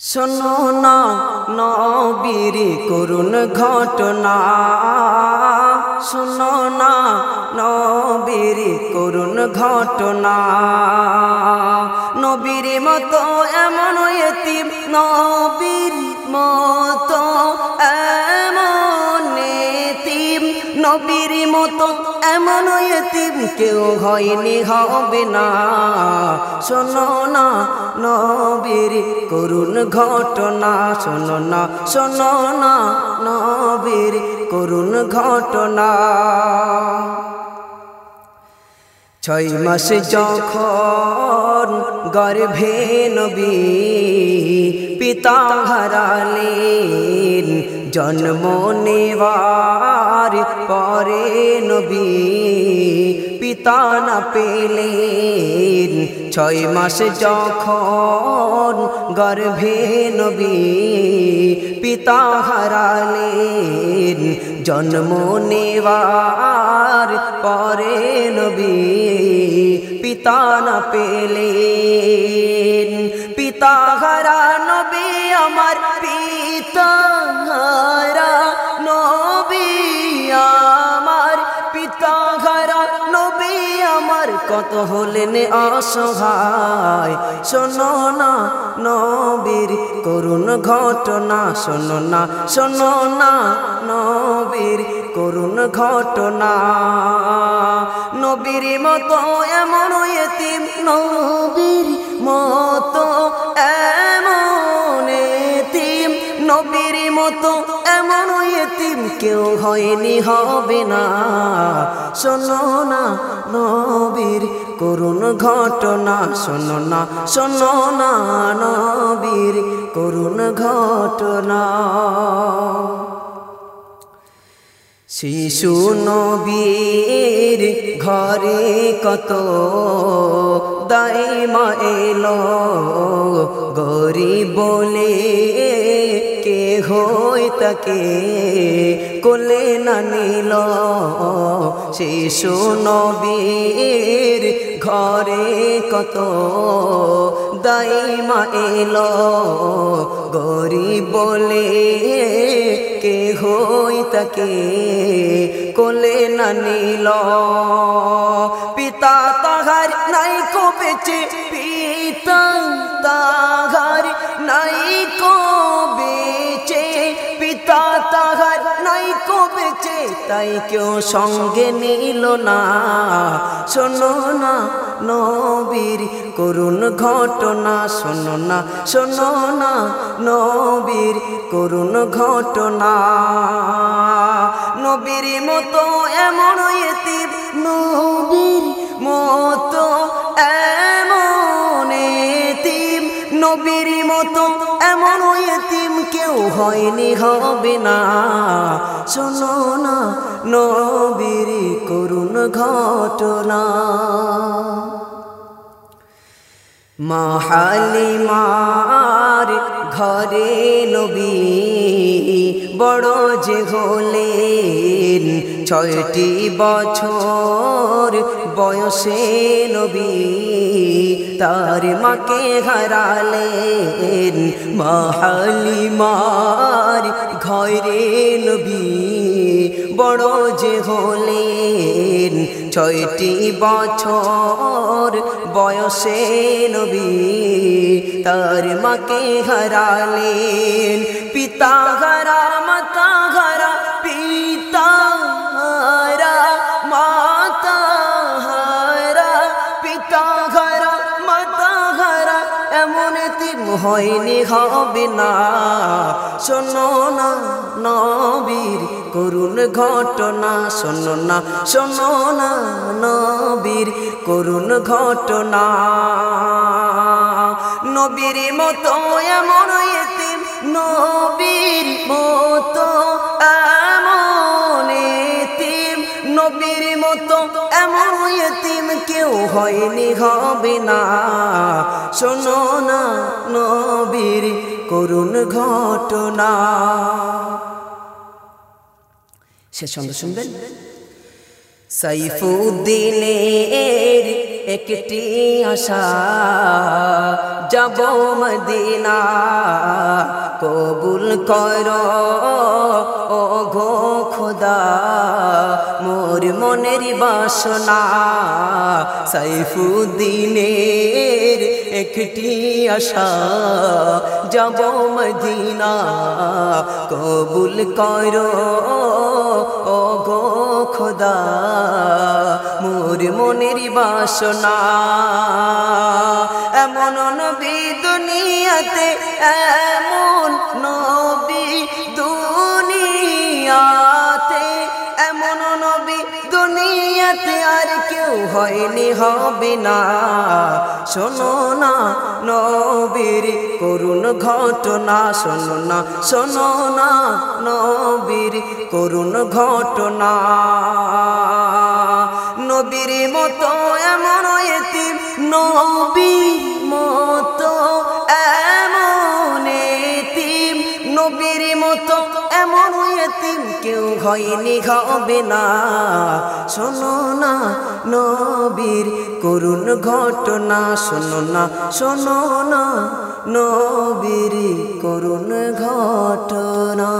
শোনো না নবীর করুণ ঘটনা। শোনো না নবীর করুণ ঘটনা। নবীর মতো এমন নবীর মতো নবীর মতো এমন এতিম কেউ হয়নি, হবে না। শোনো না নবীর করুণ ঘটনা, শোনো না শোনো না নবীর করুণ ঘটনা। ছয় মাস যখন গর্ভে নবী পিতা হারালেন জন্ম নেবার পরে নবী পিতা না পেলেন। ছয় মাস যখন গর্ভে নবী পিতা হারালেন। জন্ম নেবার পরে নবী পিতা না পেলেন। পিতা হারা নবী আমার পিতা নবী আমার কত হলেন অসহায়? শোনো না নবীর করুণ ঘটনা, শোনো না শোনো না নবীর করুণ ঘটনা। নবীর মতো এমন এতিম নবীর মতো নবীর মতো এমন এতিম কেউ হয়নি, হবে না। শোনো না নবীর করুণ ঘটনা, শোনো না শোনো না নবীর করুণ ঘটনা। শিশু নবীর ঘরে কত দাইমা এলো, গরিব বলে কে হই তাকে, কোলে না নিল। শিশু নবীর ঘরে কত দাইমা এলো। গরিব বলে কে, হই তাকে, কোলে না নিল। পিতা তাহার নাই কো বেচে, পিতা কো বেচে, তাই কেউ সঙ্গে নিল না। শোনো না নবীর করুণ ঘটনা, শোনো না শোনো না নবীর করুণ ঘটনা। নবীর মতো এমন এতিম, নবীর মতো এমন এতিম, নবীর মতো এমন হয়নি হবে না। শোনো না, নবীর করুণ ঘটনা। মাহালিমার ঘরে নবী বড় যে হলেন, ছয়টি বছর বয়সে নবী তার মাকে হারালেন। মাহালিমার ঘরে নবী বড় যে হলেন। ছয়টি বছর বয়সে নবী তার মাকে হারালেন। পিতা হারাম হয়নি হবে না। শোনো না নবীর করুণ ঘটনা, শোনো না শোনো না নবীর করুণ ঘটনা। নবীর মতো এমন নবীর মতো এতিম কেউ হয়নি, হবে না। শোনো না নবীর করুণ ঘটনা। সে সঙ্গে শুনবেন? সাইফুদ্দিনের একটি আশা। যাব মদিনা, কবুল কর ও গো খোদা। মোর মনের বাসনা সাইফুদ্দিনের একটি আশা। যাব মদিনা, কবুল কর ও গো খোদা। মোর মনের বাসনা এমন নবী দুনিয়াতে এমন নবী দুনিয়াতে? এমন নবী দুনিয়াতে আর কেউ হয়নি, হবে না। শোনো না নবীর করুণ ঘটনা, শোনো না শোনো না নবীর করুণ ঘটনা। নবীর মতো এমন এতিম কেউ হয়নি হবে না। শোনো না, নবীর করুণ ঘটনা। শোনো না শোনো না, নবীর করুণ ঘটনা।